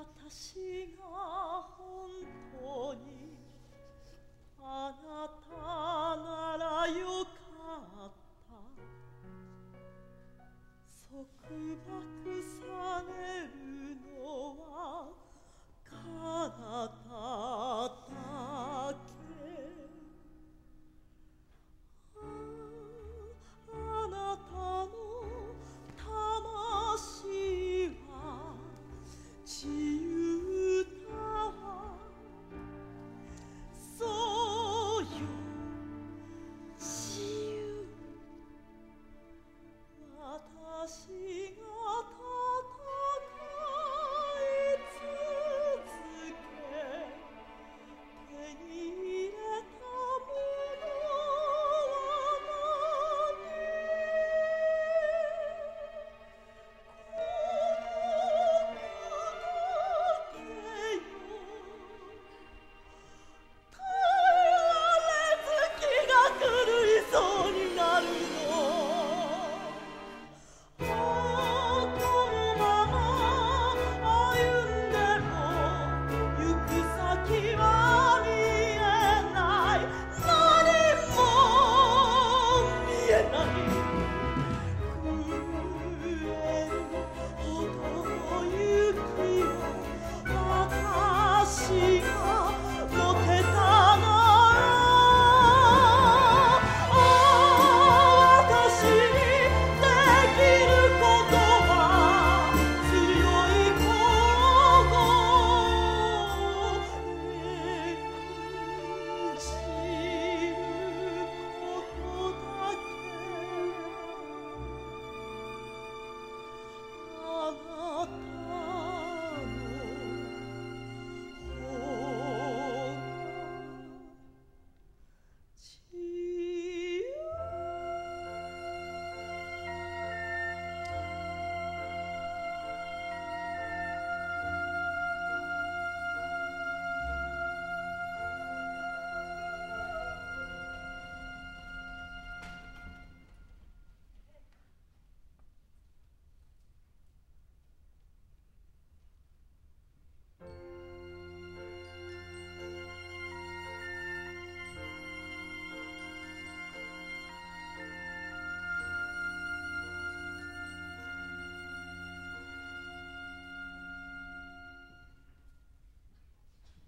私が本当にあなたならよかった。束縛